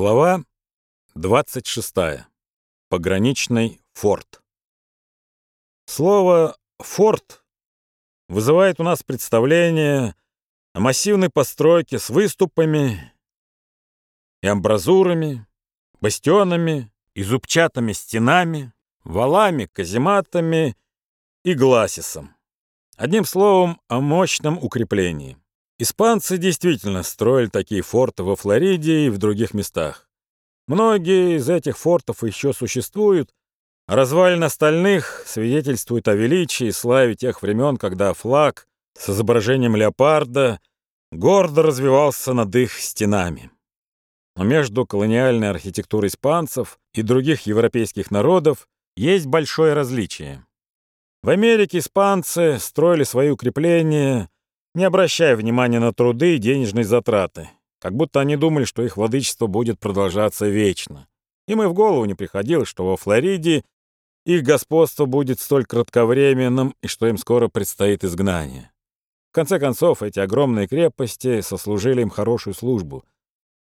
Глава 26. Пограничный форт. Слово «форт» вызывает у нас представление о массивной постройке с выступами и амбразурами, бастионами и зубчатыми стенами, валами, казематами и гласисом. Одним словом, о мощном укреплении. Испанцы действительно строили такие форты во Флориде и в других местах. Многие из этих фортов еще существуют, а развалины остальных свидетельствуют о величии и славе тех времен, когда флаг с изображением леопарда гордо развивался над их стенами. Но между колониальной архитектурой испанцев и других европейских народов есть большое различие. В Америке испанцы строили свои укрепления не обращая внимания на труды и денежные затраты, как будто они думали, что их владычество будет продолжаться вечно. Им и в голову не приходило, что во Флориде их господство будет столь кратковременным и что им скоро предстоит изгнание. В конце концов, эти огромные крепости сослужили им хорошую службу.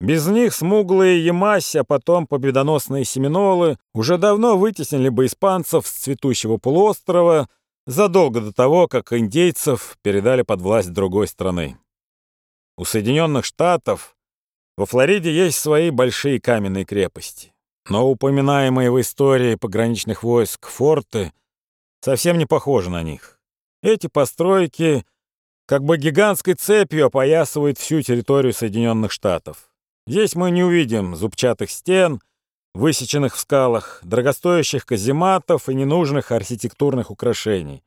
Без них смуглые Ямаси, а потом победоносные Семинолы уже давно вытеснили бы испанцев с цветущего полуострова — задолго до того, как индейцев передали под власть другой страны. У Соединенных Штатов во Флориде есть свои большие каменные крепости, но упоминаемые в истории пограничных войск форты совсем не похожи на них. Эти постройки как бы гигантской цепью опоясывают всю территорию Соединенных Штатов. Здесь мы не увидим зубчатых стен, высеченных в скалах, дорогостоящих казематов и ненужных архитектурных украшений.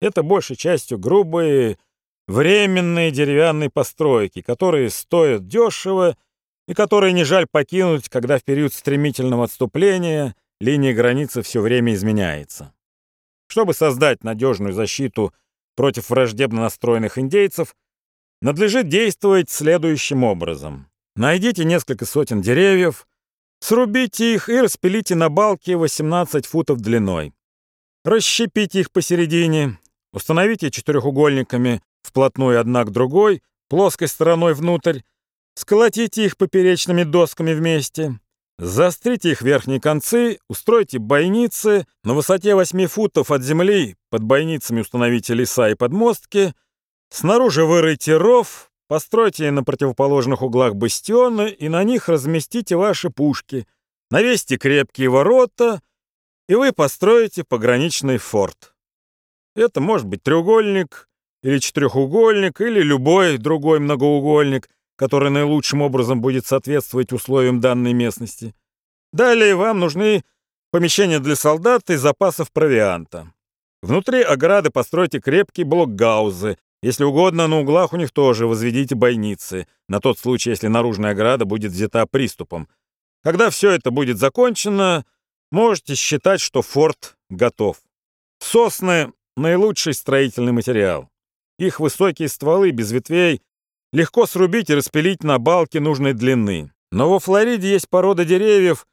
Это большей частью грубые, временные деревянные постройки, которые стоят дешево и которые не жаль покинуть, когда в период стремительного отступления линия границы все время изменяется. Чтобы создать надежную защиту против враждебно настроенных индейцев, надлежит действовать следующим образом. Найдите несколько сотен деревьев, Срубите их и распилите на балке 18 футов длиной. Расщепите их посередине, установите четырехугольниками вплотную одна к другой, плоской стороной внутрь, сколотите их поперечными досками вместе, заострите их верхние концы, устройте бойницы, на высоте 8 футов от земли под бойницами установите леса и подмостки, снаружи выройте ров, Постройте на противоположных углах бастионы и на них разместите ваши пушки. Навесьте крепкие ворота, и вы построите пограничный форт. Это может быть треугольник или четырехугольник или любой другой многоугольник, который наилучшим образом будет соответствовать условиям данной местности. Далее вам нужны помещения для солдат и запасов провианта. Внутри ограды постройте крепкие блокгаузы, если угодно, на углах у них тоже возведите бойницы, на тот случай, если наружная ограда будет взята приступом. Когда все это будет закончено, можете считать, что форт готов. Сосны — наилучший строительный материал. Их высокие стволы без ветвей легко срубить и распилить на балке нужной длины. Но во Флориде есть порода деревьев,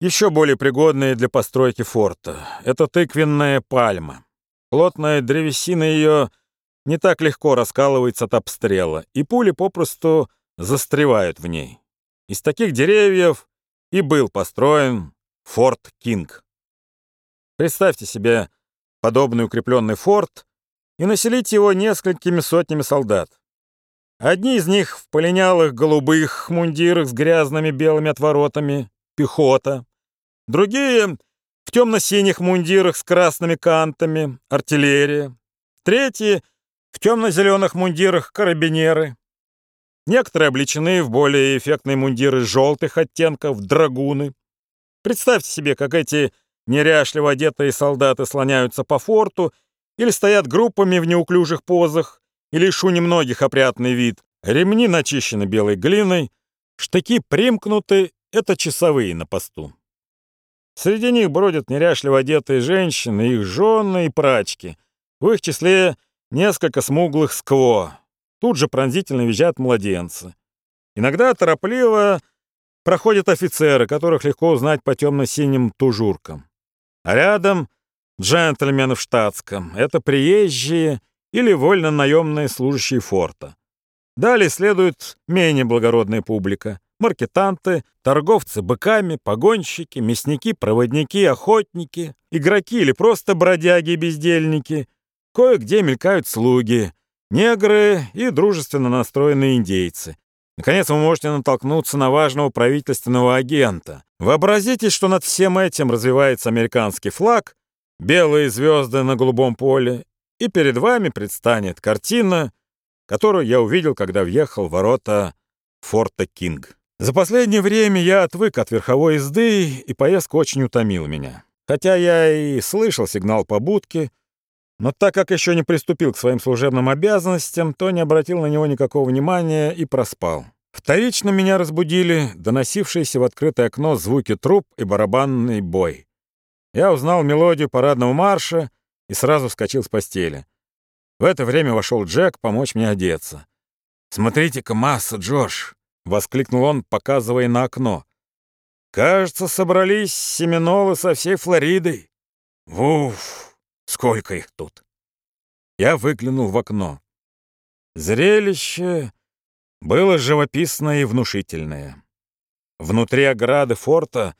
еще более пригодные для постройки форта. Это тыквенная пальма. Плотная древесина ее не так легко раскалывается от обстрела, и пули попросту застревают в ней. Из таких деревьев и был построен форт Кинг. Представьте себе подобный укрепленный форт и населите его несколькими сотнями солдат. Одни из них в полинялых голубых мундирах с грязными белыми отворотами — пехота. Другие — в темно-синих мундирах с красными кантами — артиллерия. Третьи — в темно-зеленых мундирах карабинеры. Некоторые облечены в более эффектные мундиры желтых оттенков, драгуны. Представьте себе, как эти неряшливо одетые солдаты слоняются по форту или стоят группами в неуклюжих позах, и лишь у немногих опрятный вид. Ремни начищены белой глиной, штыки примкнуты — это часовые на посту. Среди них бродят неряшливо одетые женщины, их жены и прачки. В их числе несколько смуглых скво. Тут же пронзительно визжат младенцы. Иногда торопливо проходят офицеры, которых легко узнать по темно-синим тужуркам. А рядом джентльмены в штатском. Это приезжие или вольно-наемные служащие форта. Далее следует менее благородная публика. маркетанты, торговцы быками, погонщики, мясники, проводники, охотники, игроки или просто бродяги-бездельники. Кое-где мелькают слуги, негры и дружественно настроенные индейцы. Наконец, вы можете натолкнуться на важного правительственного агента. Вообразите, что над всем этим развивается американский флаг, белые звезды на голубом поле, и перед вами предстанет картина, которую я увидел, когда въехал в ворота форта Кинг. За последнее время я отвык от верховой езды, и поездка очень утомила меня. Хотя я и слышал сигнал побудки, но так как еще не приступил к своим служебным обязанностям, то не обратил на него никакого внимания и проспал. Вторично меня разбудили доносившиеся в открытое окно звуки труб и барабанный бой. Я узнал мелодию парадного марша и сразу вскочил с постели. В это время вошел Джек помочь мне одеться. «Смотрите-ка, масса, Джош!» — воскликнул он, показывая на окно. «Кажется, собрались семенолы со всей Флоридой. Уф, сколько их тут!» Я выглянул в окно. Зрелище было живописное и внушительное. Внутри ограды форта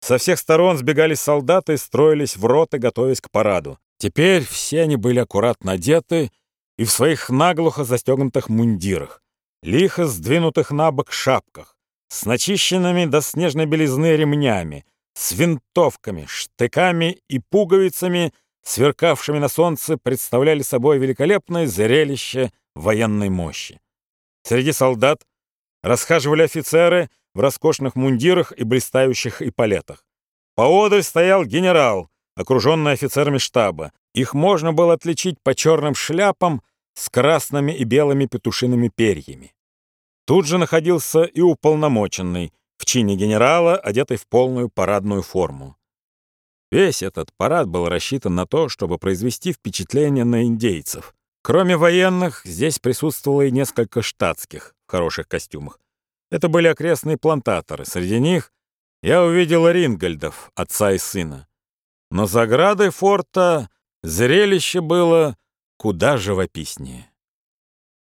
со всех сторон сбегались солдаты и строились в роты, готовясь к параду. Теперь все они были аккуратно одеты и в своих наглухо застегнутых мундирах, лихо сдвинутых на бок шапках, с начищенными до снежной белизны ремнями, с винтовками, штыками и пуговицами, сверкавшими на солнце, представляли собой великолепное зрелище военной мощи. Среди солдат расхаживали офицеры в роскошных мундирах и блистающих эполетах. Поодаль стоял генерал, окруженный офицерами штаба. Их можно было отличить по черным шляпам с красными и белыми петушиными перьями. Тут же находился и уполномоченный, в чине генерала, одетый в полную парадную форму. Весь этот парад был рассчитан на то, чтобы произвести впечатление на индейцев. Кроме военных, здесь присутствовало и несколько штатских в хороших костюмах. Это были окрестные плантаторы. Среди них я увидел Рингольдов, отца и сына. Но за оградой форта зрелище было куда живописнее.